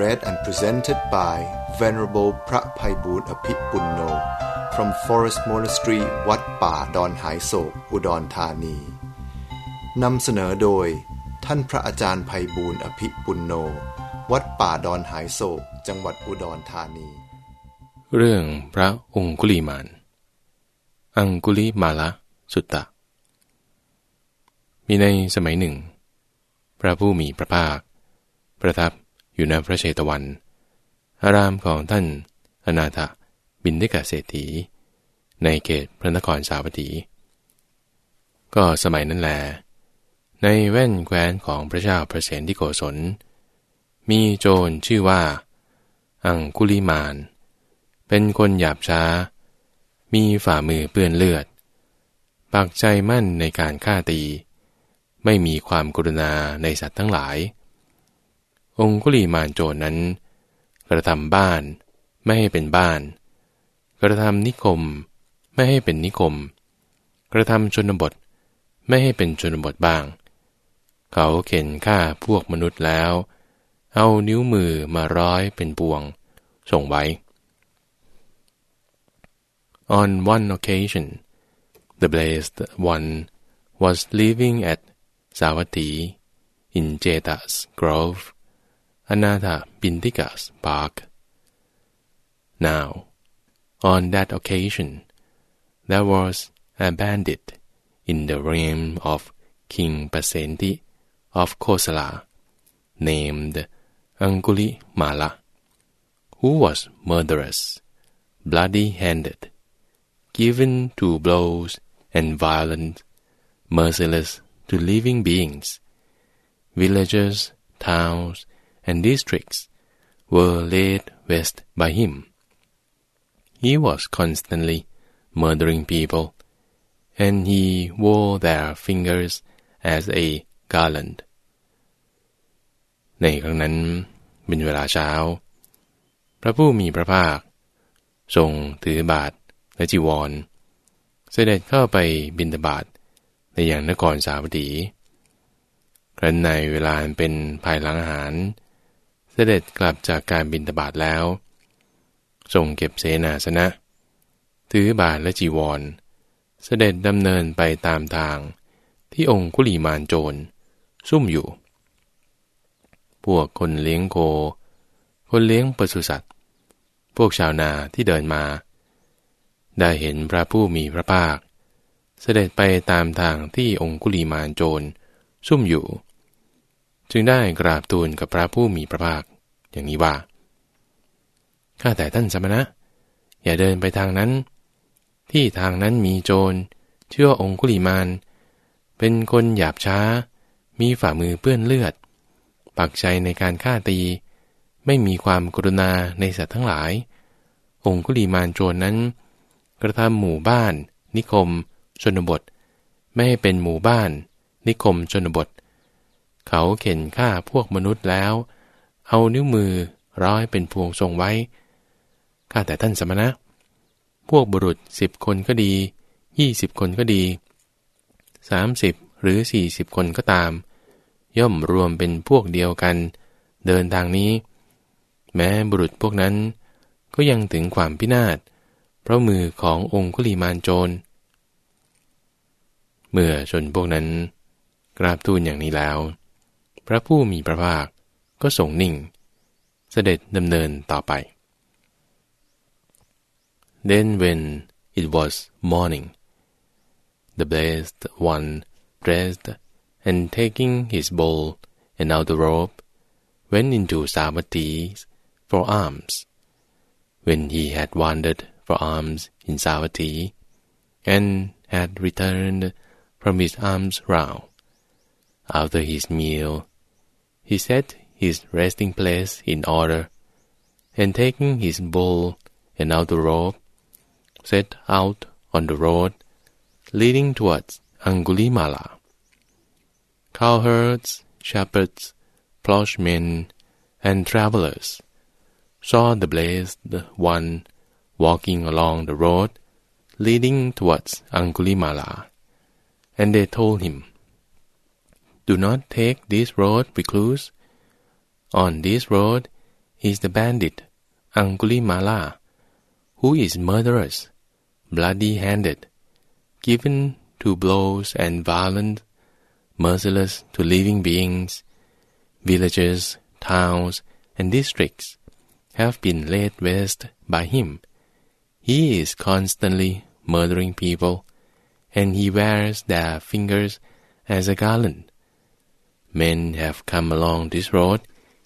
read and presented by Venerable พระภัยบูรณ์อภิปุณโน from Forest Monastery วัดป่าดอนหายโศก อุดรธานี นำเสนอโดย ท่านพระอาจารย์ภัยบูรณ์อภิปุณโน วัดป่าดอนหายโศก จังหวัดอุดรธานี เรื่องพระองคุลีมาน อังคุลิมาละสุตตะ มีในสมัยหนึ่ง พระผู้มีพระภาค ประทับ อยู่ณพระเชตวัน อารามของท่านอนาถบินทิกาเศรษฐี ในเขตพระนครสาวัตถี ก็สมัยนั้นแลในแว่นแคว้นของพระเจ้าพระเสนที่โกศล มีโจรชื่อว่า อังคุลิมาน เป็นคนหยาบช้า มีฝ่ามือเปื้อนเลือด ปักใจมั่นในการฆ่าตี ไม่มีความกรุณาในสัตว์ทั้งหลาย องคุลีมานโจรนั้น กระทำบ้านไม่ให้เป็นบ้าน กระทำนิคมไม่ให้เป็นนิคม กระทำชนบทไม่ให้เป็นชนบทบ้าง เขาเข็นฆ่าพวกมนุษย์แล้ว เอานิ้วมือมาร้อยเป็นปวง ส่งไว้ On one occasion, the blessed one was living at Savatthi in Jeta's grove, Anatha Bindika's park. Now, on that occasion, there was a bandit in the realm of King Pasenti of Kosala, named Anguli Mala, who was murderous, bloody-handed, given to blows and violent, merciless to living beings. Villages, towns, and districts were laid waste by him. He was constantly murdering people, and he wore their fingers as a garland. ในครั้งนั้นเป็นเวลาเช้า พระผู้มีพระภาค ทรงถือบาทและจีวร เสด็จเข้าไปบินตบาทในอย่างนครสาวัตถีครั้นในเวลาเป็นภายหลังอาหาร เสด็จกลับจากการบินตบาทแล้ว ทรงเก็บเสนาสนะ ถือบาทและจีวร เสด็จดำเนินไปตามทางที่องคุลีมานโจร ซุ่มอยู่ พวกคนเลี้ยงโค คนเลี้ยงปศุสัตว์ พวกชาวนาที่เดินมา ได้เห็นพระผู้มีพระภาค เสด็จไปตามทางที่องคุลีมานโจร ซุ่มอยู่ จึงได้กราบทูลกับพระผู้มีพระภาค อย่างนี้ว่าข้าแต่ท่านสมณะ อย่าเดินไปทางนั้น ที่ทางนั้นมีโจร เชื่อองคุลีมาน เป็นคนหยาบช้า มีฝ่ามือเปื้อนเลือด ปักใจในการฆ่าตี ไม่มีความกรุณาในสัตว์ทั้งหลาย องคุลีมานโจรนั้น กระทำหมู่บ้าน นิคม ชนบท ไม่ให้เป็นหมู่บ้าน นิคมชนบท เขาเข็นฆ่าพวกมนุษย์แล้ว เอานิ้วมือร้อยเป็นพวงทรงไว้ ข้าแต่ท่านสมณะ พวกบุรุษสิบคนก็ดียี่สิบคนก็ดีสามสิบหรือสี่สิบคนก็ตาม ย่อมรวมเป็นพวกเดียวกัน เดินทางนี้ แม้บุรุษพวกนั้น ก็ยังถึงความพินาศ เพราะมือขององคุลีมานโจร เมื่อชนพวกนั้น กราบทูลอย่างนี้แล้ว พระผู้มีพระภาค ก็ทรงนิ่ง เสด็จดำเนินต่อไป Then when it was morning, the blessed one dressed and taking his bowl and outer robe, went into Savatthi for alms. When he had wandered for alms in Savatthi, and had returned from his alms round, after his meal, he set his resting place in order and taking his bull and outer robe, set out on the road leading towards Angulimala. Cowherds, shepherds, ploughmen, and travelers saw the blessed one walking along the road leading towards Angulimala, and they told him, Do not take this road, recluse. On this road is the bandit Angulimala, who is murderous, bloody-handed, given to blows and violent, merciless to living beings, villages, towns, and districts have been laid waste by him. He is constantly murdering people, and he wears their fingers as a garland. Men have come along this road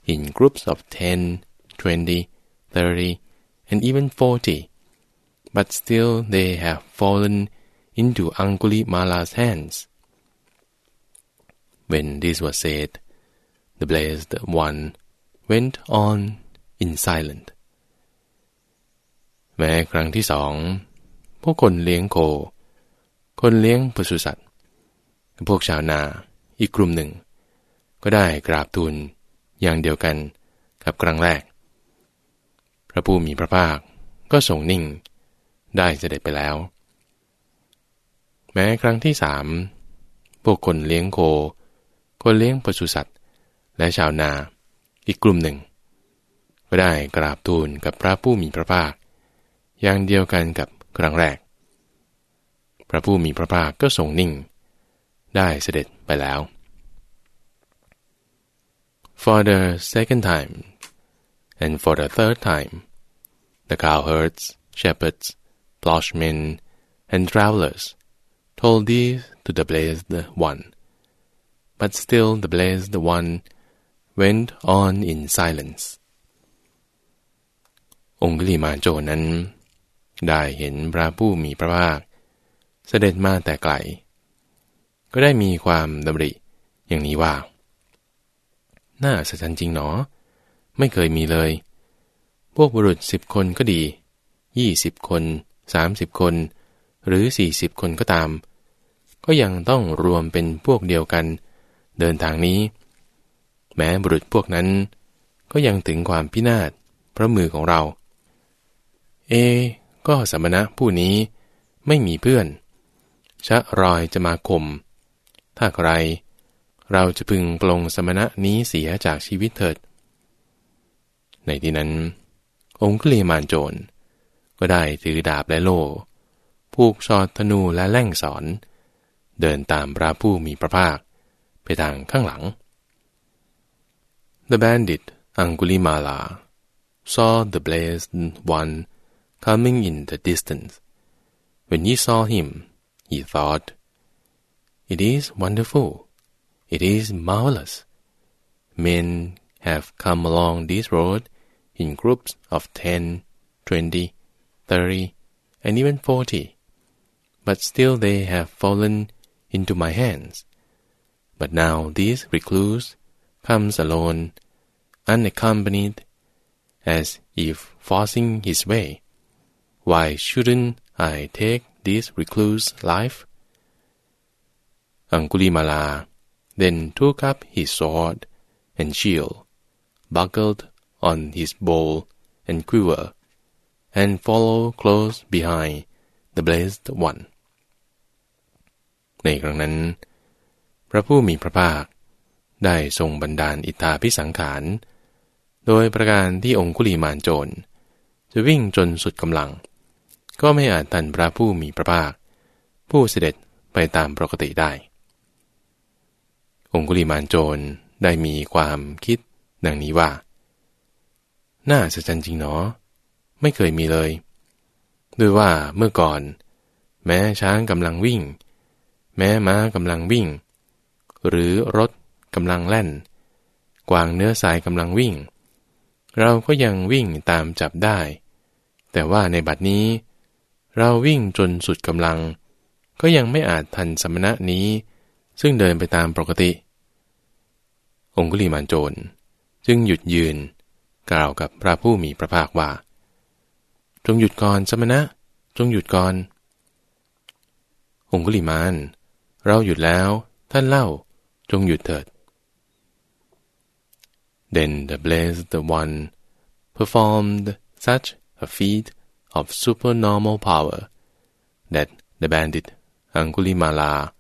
in groups of ten, twenty, thirty, and even forty, but still they have fallen into Angulimala's hands. When this was said, the blessed one went on in silent แม้ครั้งที่สองพวกคนเลี้ยงโค คนเลี้ยงปศุสัตว์พวกชาวนาอีกกลุ่มหนึ่ง ก็ได้กราบทูล อย่างเดียวกันกับครั้งแรก พระผู้มีพระภาคก็ทรงนิ่งได้เสด็จไปแล้ว แม้ครั้งที่สามพวกคนเลี้ยงโค คนเลี้ยงปศุสัตว์ และชาวนาอีกกลุ่มหนึ่ง ก็ได้กราบทูลกับพระผู้มีพระภาค อย่างเดียวกันกับครั้งแรก พระผู้มีพระภาคก็ทรงนิ่ง ได้เสด็จไปแล้ว For the second time and for the third time the cowherds, shepherds, ploughmen, and travelers told these to the blessed one. But still the blessed one went on in silence. องคุลิมาโจนั้น ได้เห็นพระผู้มีพระภาค เสด็จมาแต่ไกล ก็ได้มีความดำริอย่างนี้ว่า น่าสัจจริงหนอ ไม่เคยมีเลย พวกบุรุษสิบคนก็ดียี่สิบคนสามสิบคน หรือสี่สิบคนก็ตาม ก็ยังต้องรวมเป็นพวกเดียวกัน เดินทางนี้ แม้บุรุษพวกนั้น ก็ยังถึงความพินาศพระมือของเรา เอ ก็สมณะผู้นี้ไม่มีเพื่อน ชะรอยจะมาข่มถ้าใคร เราจะพึงปลงสมณะนี้เสียจากชีวิตเถิด ในที่นั้น องค์เลีมานโจร ก็ได้ถือดาบและโล่ผูกชอดธนูและแล่งสอน เดินตามพระผู้มีพระภาคไปทางข้างหลัง The bandit Angulimala saw the blessed one coming in the distance. When he saw him, he thought, It is wonderful. It is marvelous. Men have come along this road in groups of ten, twenty, thirty, and even forty, but still they have fallen into my hands. But now this recluse comes alone, unaccompanied, as if forcing his way. Why shouldn't I take this recluse life? Angulimala then took up his sword and shield, buckled on his bow and quiver, and followed close behind the blessed one. ในครั้งนั้น พระผู้มีพระภาค ได้ทรงบันดาลอิทธาพิสังขาร โดยประการที่องคุลีมานโจร จะวิ่งจนสุดกำลัง ก็ไม่อาจตันพระผู้มีพระภาค ผู้เสด็จไปตามปกติได้ องคุลีมานโจรได้มีความคิดดังนี้ว่า น่าสะใจจริงเนาะไม่เคยมีเลย ด้วยว่าเมื่อก่อน แม้ช้างกำลังวิ่ง แม้ม้ากำลังวิ่ง หรือรถกำลังแล่น กวางเนื้อสายกำลังวิ่ง เราก็ยังวิ่งตามจับได้ แต่ว่าในบัดนี้ เราวิ่งจนสุดกำลัง ก็ยังไม่อาจทันสมณะนี้ ซึ่งเดินไปตามปกติ องคุลีมานโจรจึงหยุดยืนกล่าวกับพระผู้มีพระภาคว่า จงหยุดก่อนสมณะ จงหยุดก่อน องคุลิมาน เราหยุดแล้วท่านเล่าจงหยุดเถิด Then the blessed one performed such a feat of supernormal power that the bandit Angulimala,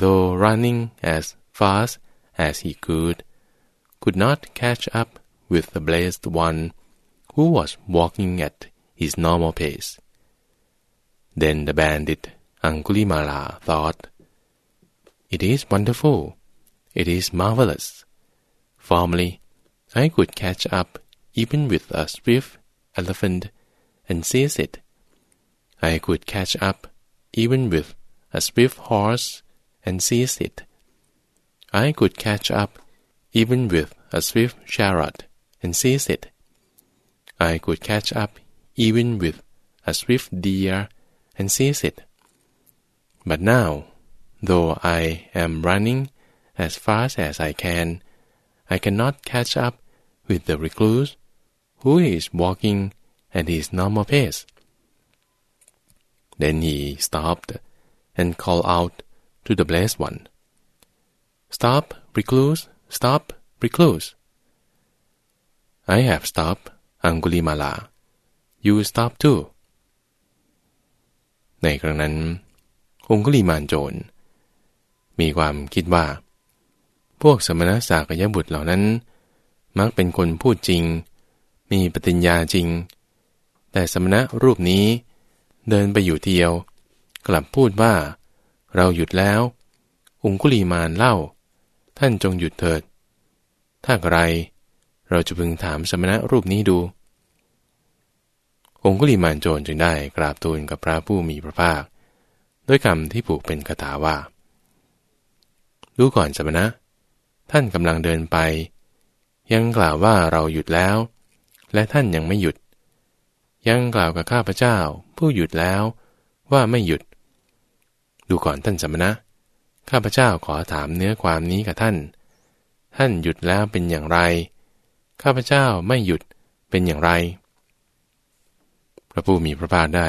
though running as fast as he could, could not catch up with the blessed one who was walking at his normal pace. Then the bandit Angulimala thought, It is wonderful, it is marvelous. Formerly, I could catch up even with a swift elephant and seize it. I could catch up even with a swift horse and seize it. I could catch up even with a swift chariot and seize it. I could catch up even with a swift deer and seize it. But now, though I am running as fast as I can, I cannot catch up with the recluse who is walking at his normal pace. Then he stopped and called out to the blessed one, Stop, recluse, stop, recluse. I have stopped, Angulimala. You stop too. ในครั้งนั้น องคุลีมานโจร มีความคิดว่า พวกสมณสากยบุตรเหล่านั้น มักเป็นคนพูดจริง มีปฏิญญาจริง แต่สมณะรูปนี้เดินไปอยู่เดียว กลับพูดว่า เราหยุดแล้ว องคุลีมานเล่า ท่านจงหยุดเถิด ถ้าไร เราจะพึงถามสมณะรูปนี้ดู องคุลีมานโจรจึงได้กราบทูลกับพระผู้มีพระภาค ด้วยคำที่ผูกเป็นคาถาว่า ดูก่อนสมณะ ท่านกำลังเดินไป ยังกล่าวว่าเราหยุดแล้ว และท่านยังไม่หยุด ยังกล่าวกับข้าพเจ้า ผู้หยุดแล้วว่าไม่หยุด ดูก่อนท่านสมณะ ข้าพเจ้าขอถามเนื้อความนี้กับท่าน ท่านหยุดแล้วเป็นอย่างไร ข้าพเจ้าไม่หยุดเป็นอย่างไร พระผู้มีพระภาคได้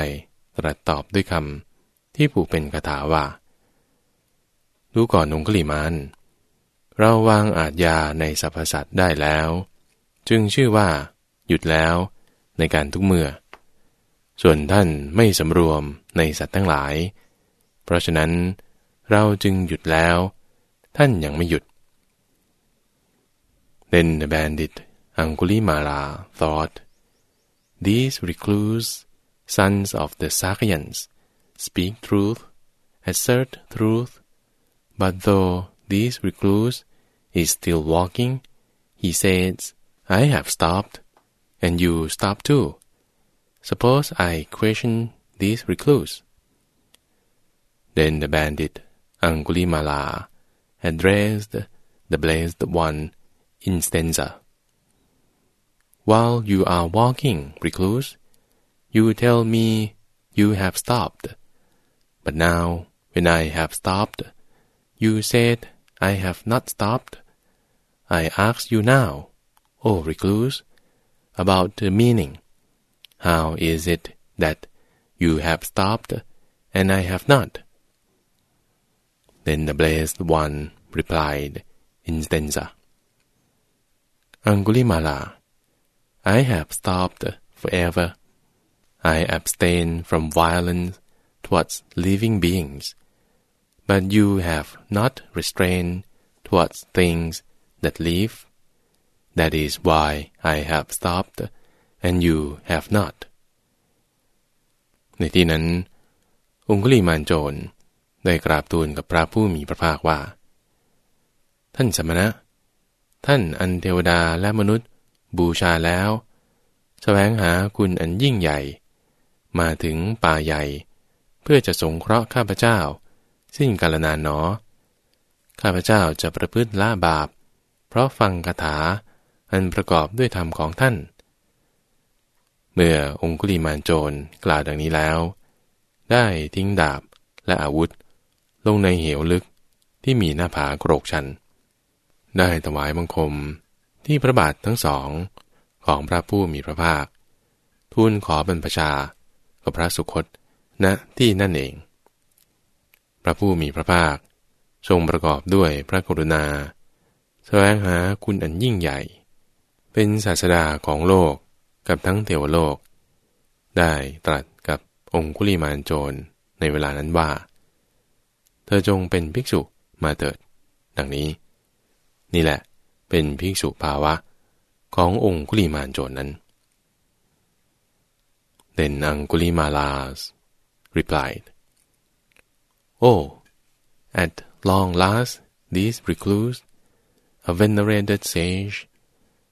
ตรัสตอบด้วยคำที่ผูกเป็นคาถาว่า ดูก่อนองคุลิมานเราวางอาจยาในสรรพสัตว์ได้แล้ว จึงชื่อว่า หยุดแล้ว ในการทุกเมื่อ ส่วนท่านไม่สำรวมในสัตว์ทั้งหลาย ราะฉะนั้น เราจึงหยุดแล้ว ท่านยังไม่หยุด Then the bandit Angulimala thought, These recluse sons of the Sakyans speak truth, assert truth, but though this recluse is still walking, he says, I have stopped, and you stop too. Suppose I question this recluse. Then the bandit Angulimala addressed the blessed one in stanza. While you are walking, recluse, you tell me you have stopped. But now, when I have stopped, you said I have not stopped. I ask you now, O recluse, about the meaning. How is it that you have stopped and I have not? Then the blessed one replied in stanza. Angulimala, I have stopped forever. I abstain from violence towards living beings, but you have not restrained towards things that live. That is why I have stopped, and you have not. ในที่นั้น องคุลีมานโจร ได้กราบทูลกับพระผู้มีพระภาคว่า ท่านสมณะ ท่านอันเทวดาและมนุษย์ บูชาแล้วสแสวงหาคุณอันยิ่งใหญ่ มาถึงป่าใหญ่ เพื่อจะสงเคราะห์ข้าพเจ้า สิ้นกาลนานหนอ ข้าพเจ้าจะประพฤติละบาป เพราะฟังคาถาอันประกอบด้วยธรรมของท่าน เมื่อองคุลีมานโจรกล่าวดังนี้แล้ว ได้ทิ้งดาบและอาวุธ ลงในเหวลึกที่มีหน้าผาโกรกชัน ได้ถวายบังคมที่พระบาททั้งสองของพระผู้มีพระภาค ทูลขอบรรพชา กับพระสุคตณที่นั่นเอง พระผู้มีพระภาค ทรงประกอบด้วยพระกรุณา แสวงหาคุณอันยิ่งใหญ่ เป็นศาสดาของโลกกับทั้งเทวโลก ได้ตรัสกับองคุลิมานโจรในเวลานั้นว่า ธอจงเป็นภิกษุมาเถิด ดังนี้ นี่แหละเป็นภิกษุภาวะ ขององคุลิมานโจรนั้น Then Angulimala replied, Oh, at long last this recluse, a venerated sage,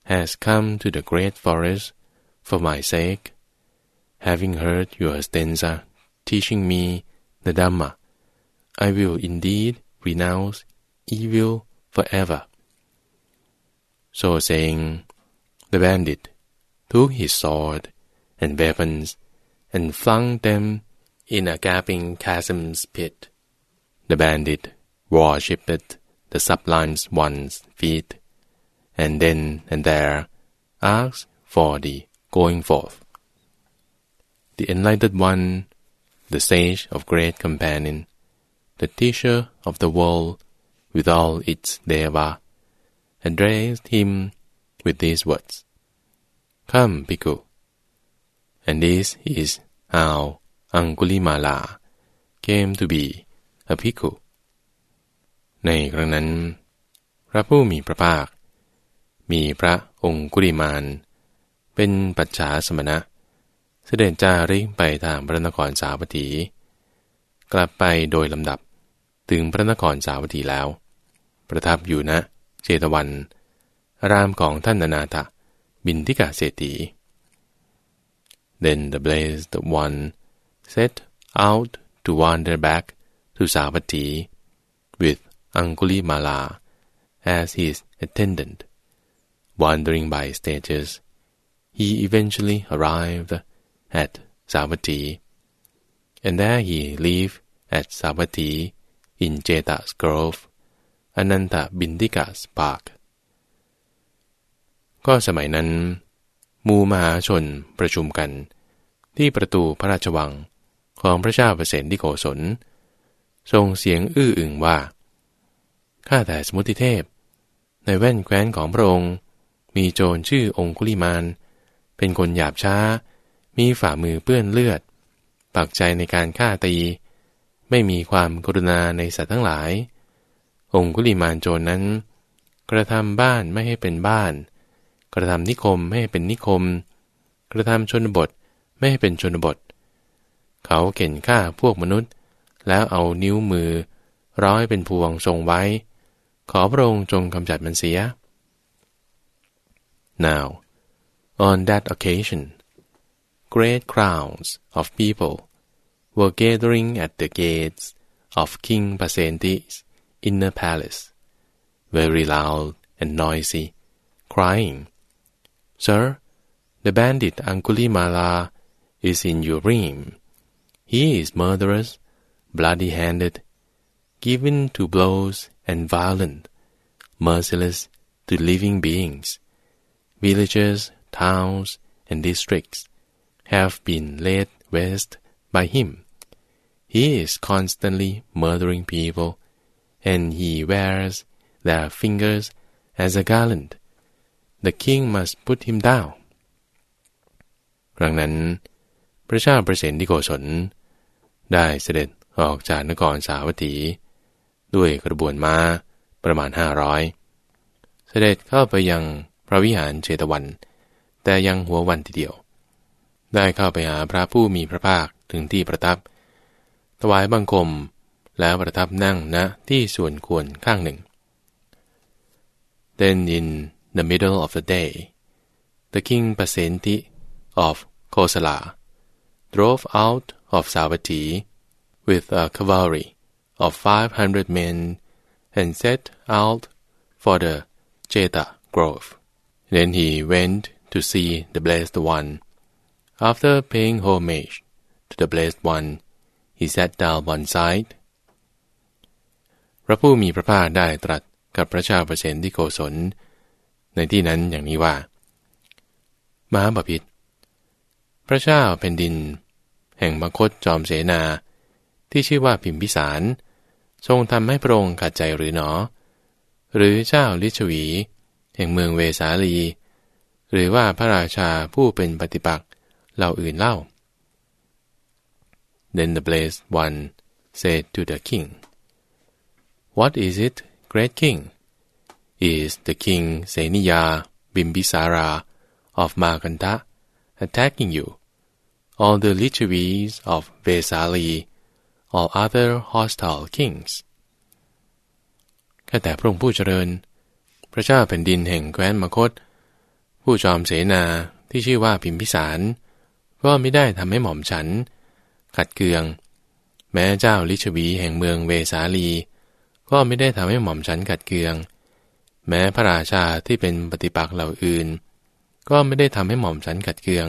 has come to the great forest for my sake. Having heard your stanza teaching me the Dhamma, I will indeed renounce evil forever. So saying, the bandit took his sword and weapons and flung them in a gaping chasm's pit. The bandit worshipped the sublime one's feet, and then and there asked for the going forth. The enlightened one, the sage of great companion, the teacher of the world with all its deva, addressed him with these words, Come, Bhikkhu. And this is how Angulimala came to be a bhikkhu. ในครั้งนั้น พระผู้มีพระภาค มีพระองคุลิมาน เป็นปัจฉาสมณะ เสด็จจาริกไปทางพระนครสาวัตถี กลับไปโดยลำดับ ถึงพระนครสาวัตถีแล้ว ประทับอยู่ณนะเจตวัน รามของท่านนานาถบินทิกาเศรษฐี Then the blessed one set out to wander back to Savatthi with Angulimala as his attendant. Wandering by stages, he eventually arrived at Savatthi, and there he lived at Savatthi in Jeta's grove, Ananta Bindika's park. ก็สมัยนั้นหมู่มหาชนประชุมกัน ที่ประตูพระราชวังของพระเจ้าเปรตที่โกศลส่งเสียงอื้ออึงว่า ข้าแต่สมุติเทพ ในแว่นแคว้นของพระองค์ มีโจรชื่อองคุลิมาน เป็นคนหยาบช้า มีฝ่ามือเปื้อนเลือด ปักใจในการฆ่าตี ไม่มีความกรุณาในสัตว์ทั้งหลาย องคุลิมานโจรนั้น กระทำบ้านไม่ให้เป็นบ้าน กระทำนิคมไม่ให้เป็นนิคม กระทำชนบทไม่ให้เป็นชนบท เขาเข็นฆ่าพวกมนุษย์ แล้วเอานิ้วมือ ร้อยเป็นพวงทรงไว้ ขอพระองค์จงกำจัดมันเสีย Now on that occasion great crowds of people were gathering at the gates of King Pasenti's inner palace very loud and noisy crying Sir, the bandit Angulimala is in your reign. He is murderous, bloody-handed, given to blows and violent, merciless to living beings. Villages, towns, and districts have been laid waste by him. He is constantly murdering people, and he wears their fingers as a garland. the king must put him down ครั้งนั้น พระเจ้าประสิทธิโกศล ได้เสด็จออกจากนครสาวัตถี ด้วยกระบวนม้าประมาณห้าร้อยเสด็จเข้าไปยังพระวิหารเชตวัน แต่ยังหัววันทีเดียว ได้เข้าไปหาพระผู้มีพระภาคถึงที่ประทับ ถวายบังคมแล้วประทับนั่งณนะที่ส่วนควรข้างหนึ่ง Then in the middle of the day, the king Pasenti of Kosala drove out of Savatthi with a cavalry of five hundred men and set out for the Jeta grove. Then he went to see the Blessed One. After paying homage to the Blessed One, he sat down one side. พระผู้มีพระภาคได้ตรัสกับพระชาประเชนที่โกศล ในที่นั้นอย่างนี้ว่า มหาบพิษพระเจ้าเป็นดิน แห่งมคตจอมเสนา ที่ชื่อว่าพิมพิสาร ทรงทำให้พระองค์ขัดใจหรือหนอ หรือเจ้าลิชวี แห่งเมืองเวสาลี หรือว่าพระราชาผู้เป็นปฏิปักษ์ เหล่าอื่นเล่า Then the blessed one said to the king, What is it, great king? Is the king Seniya Bimbisara of Maganda attacking you? All the lichavis of Vesali, or other hostile kings? ข้าแต่พระองค์ผู้เจริญ พระเจ้าแผ่นดินแห่งแคว้นมคต ผู้จอมเสนาที่ชื่อว่าพิมพิสาร ก็ไม่ได้ทำให้หม่อมฉัน ขัดเคือง แม้เจ้าลิชวีแห่งเมืองเวสาลี ก็ไม่ได้ทำให้หม่อมฉันขัดเคือง แม้พระราชาที่เป็นปฏิปักษ์เหล่าอื่น ก็ไม่ได้ทำให้หม่อมฉันขัดเคือง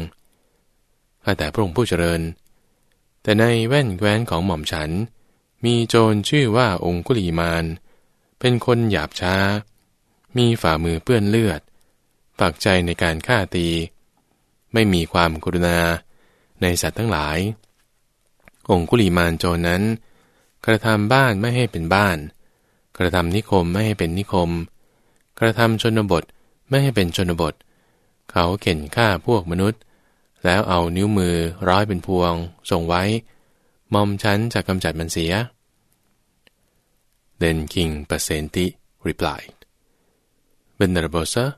ข้าแต่พระองค์ผู้เจริญ แต่ในแว่นแคว้นของหม่อมฉัน มีโจรชื่อว่าองคุลีมาน เป็นคนหยาบช้า มีฝ่ามือเปื้อนเลือด ปักใจในการฆ่าตี ไม่มีความกรุณาในสัตว์ทั้งหลาย องคุลีมานโจรนั้น กระทำบ้านไม่ให้เป็นบ้าน กระทำนิคมไม่ให้เป็นนิคม กระทำชนบทไม่ให้เป็นชนบท เขาเข็นฆ่าพวกมนุษย์ แล้วเอานิ้วมือร้อยเป็นพวงส่งไว้มอมฉันจะกำจัดมันเสีย Then King Pasenti replied, Venerable sir,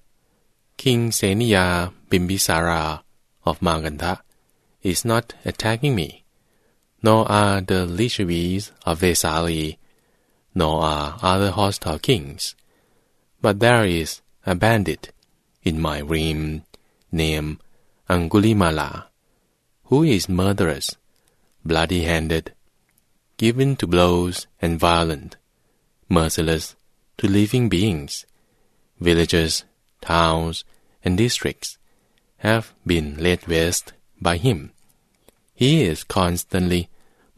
King Seniya Bimbisara of Magandha is not attacking me, nor are the Lishavis of Vesali, nor are other hostile kings, but there is a bandit in my realm named Angulimala, who is murderous, bloody-handed, given to blows and violent, merciless to living beings, villages, towns, and districts have been laid waste by him. He is constantly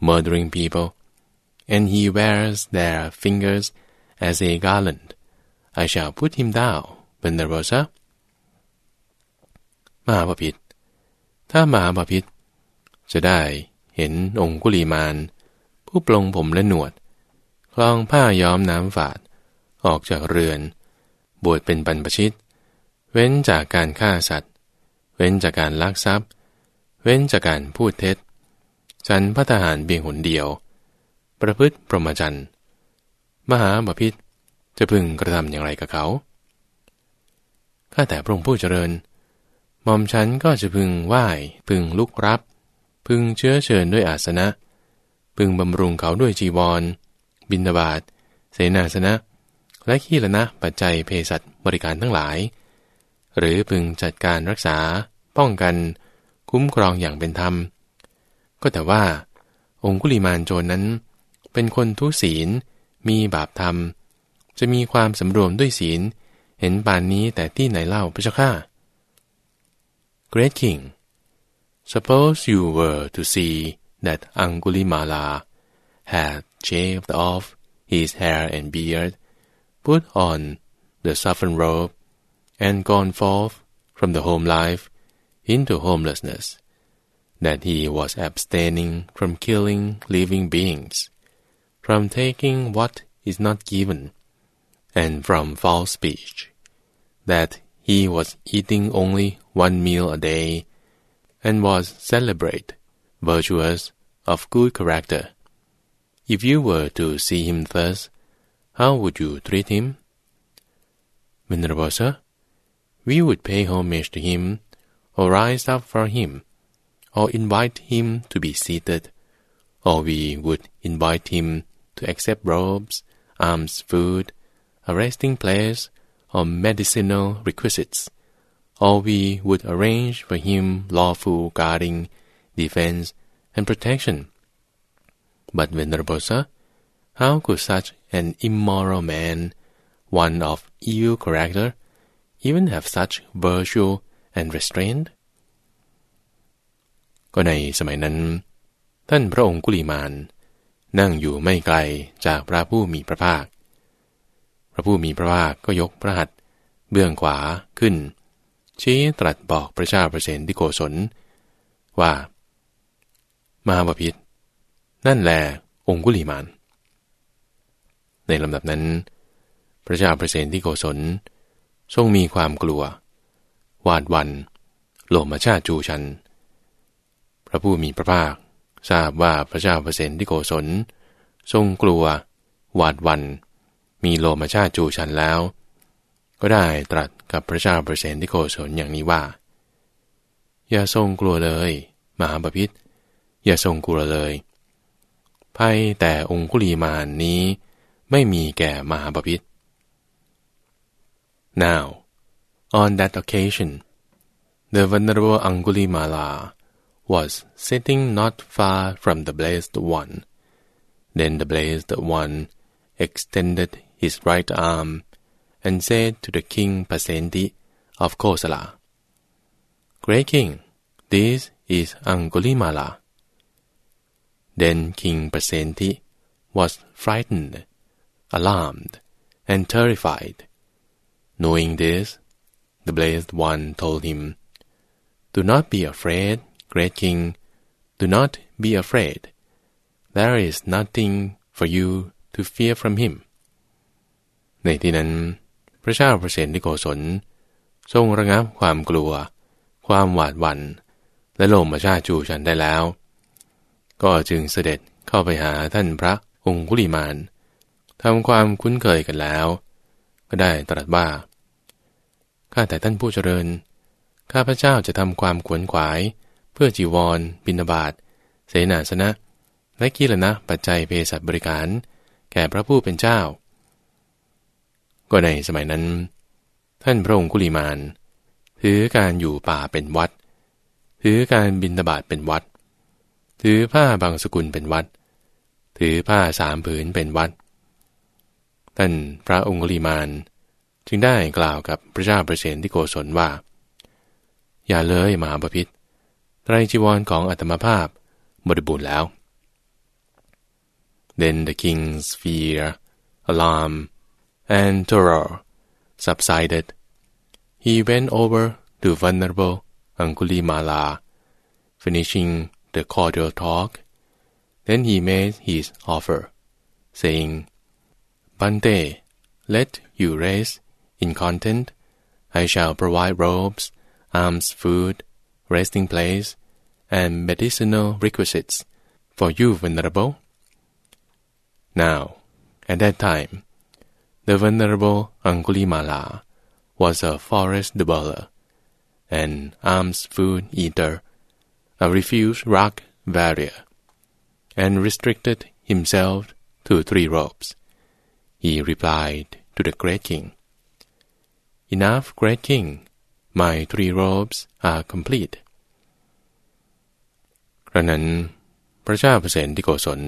murdering people, and he wears their fingers as a garland. I shall put him down, v e n e r a b sir. มหาปพิธถ้ามหาปพิธจะได้เห็นองคุลีมานผู้ปลงผมและหนวด คลองผ้าย้อมน้ำฝาด ออกจากเรือน บวชเป็นบรรพชิต เว้นจากการฆ่าสัตว์ เว้นจากการลักทรัพย์ เว้นจากการพูดเท็จ ฉันพระทหารเบียงหนเดียว ประพฤติพรหมจรรย์มหาบพิษจะพึงกระทำอย่างไรกับเขา ข้าแต่พระองค์ผู้เจริญหม่อมฉันก็จะพึงไหว้ พึงลุกรับ พึงเชื้อเชิญด้วยอาสนะ พึงบำรุงเขาด้วยจีวร บินาบาตเสนาสนะ และขี้ละนะปัจจัยเภสัชบริการทั้งหลาย หรือพึงจัดการรักษา ป้องกัน คุ้มครองอย่างเป็นธรรม ก็แต่ว่า องคุลิมานโจรนั้น เป็นคนทุศีล มีบาปธรรม จะมีความสำรวมด้วยศีล เห็นป่านนี้แต่ที่ไหนเล่าพระเจ้าข้า Great King Suppose you were to see that Angulimala had shaved off his hair and beard, put on the saffron robe, and gone forth from the home life into homelessness, that he was abstaining from killing living beings, from taking what is not given, and from false speech, that he was eating only one meal a day, and was celebrate, virtuous, of good character. If you were to see him thus, how would you treat him? Venerable sir, we would pay homage to him, or rise up for him, or invite him to be seated, or we would invite him to accept robes, alms, food, a resting place, or medicinal requisites, or we would arrange for him lawful guarding, defense, and protection. But Venerable how could such an immoral man, one of evil character, even have such virtue and restraint? ก็ในสมัยนั้น ท่านพระองค์กุลิมาน นั่งอยู่ไม่ไกลจากพระผู้มีพระภาค พระผู้มีพระภาคก็ยกพระหัตถ์เบื้องขวาขึ้น ชี้ตรัสบอกพระเจ้าประเสนที่โกศล ว่า มาบพิษนั่นแหละองคุลีมาน ในลำดับนั้น พระเจ้าประเสนที่โกศล ทรงมีความกลัววาดวัน โลมาชาจูชัน พระผู้มีพระภาค ทราบว่าพระเจ้าเประเสนที่โกศล ทรงกลัววาดวัน มีโลมาชาจูชันแล้ว ก็ได้ตรัสกับพระเจ้าเประเสนที่โกศลอย่างนี้ว่า อย่าทรงกลัวเลย มหาบพิษอย่าทรงกลัวเลยภัยแต่องคุลีมานนี้ไม่มีแก่มหาบพิษ Now, on that occasion, the venerable Angulimala was sitting not far from the blessed one. Then the blessed one extended his right arm and said to the king Pasenti of Kosala, Great king, this is Angulimala. Then King Pasenti was frightened, alarmed, and terrified. Knowing this, the blessed one told him, Do not be afraid, great king, do not be afraid. There is nothing for you to fear from him. ในที่นั้น พระเจ้าประเสนที่โกศล ทรงระงับความกลัว ความหวาดหวัน่น และลมมาชาจูฉันได้แล้ว ก็จึงเสด็จเข้าไปหาท่านพระองคุลิมานทำความคุ้นเคยกันแล้ว ก็ได้ตรัสว่า ข้าแต่ท่านผู้เจริญ ข้าพระเจ้าจะทำความขวนขวาย เพื่อจีวร บินาบาตเสนาสนะ และกีรณะปัจจัยเภสัชบริการ แก่พระผู้เป็นเจ้า ก็ในสมัยนั้น ท่านพระองคุลิมาน ถือการอยู่ป่าเป็นวัด ถือการบินตบาตเป็นวัด ถือผ้าบางสกุลเป็นวัด ถือผ้าสามผืนเป็นวัด ท่านพระองคุลิมาน จึงได้กล่าวกับพระเจ้าประเสนที่โกศลว่า อย่าเลยมหาบพิษไตรจีวรของอัตมภาพบริบูรณ์แล้ว Then the king's fear, alarm, and terror subsided. He went over to venerable Angulimala, finishing the cordial talk. Then he made his offer, saying, Bante, let you rest in content, I shall provide robes, arms, food, resting place, and medicinal requisites for you, venerable. Now, at that time, the venerable Angulimala was a forest dweller, an alms food eater, a refuge rock warrior, and restricted himself to three robes. He replied to the great king, Enough, great king. My three robes are complete. ครั้นั้น พระเจ้าเปรตที่โกศล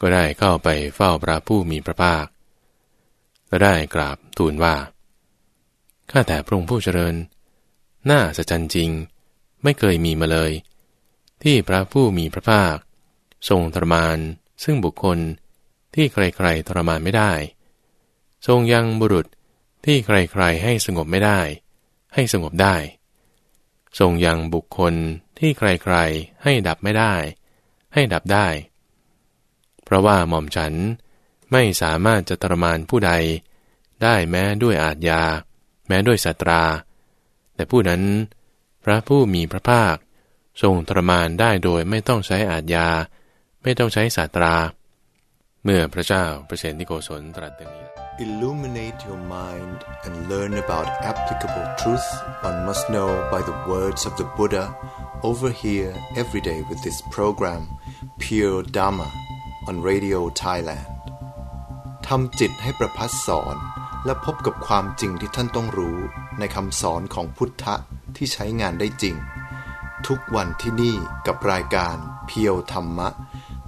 ก็ได้เข้าไปเฝ้าพระผู้มีพระภาค และได้กราบทูลว่า ข้าแต่พระองค์ผู้เจริญ น่าสัจจริง ไม่เคยมีมาเลย ที่พระผู้มีพระภาค ทรงทรมานซึ่งบุคคล ที่ใครๆทรมานไม่ได้ ทรงยังบุรุษที่ใครๆให้สงบไม่ได้ ให้สงบได้ ทรงยังบุคคลที่ใครๆให้ดับไม่ได้ ให้ดับได้ เพราะว่าหม่อมฉันไม่สามารถจะทรมานผู้ใด ได้แม้ด้วยอาทยา แม้ด้วยสัตรา แต่ผู้นั้น พระผู้มีพระภาค ทรงทรมานได้โดยไม่ต้องใช้อาทยา ไม่ต้องใช้สัตรา เมื่อพระเจ้าประเสนที่โกศลตรัสดังนี้ Illuminate your mind and learn about applicable truth one must know by the words of the Buddha over here every day with this program Pure Dharma on Radio Thailand ทำจิตให้ประพัดสอนและพบกับความจริงที่ท่านต้องรู้ในคำสอนของพุทธะที่ใช้งานได้จริง ทุกวันที่นี่กับรายการเพียวธรรมะ